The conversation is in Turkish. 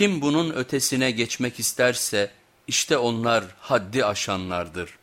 Kim bunun ötesine geçmek isterse işte onlar haddi aşanlardır.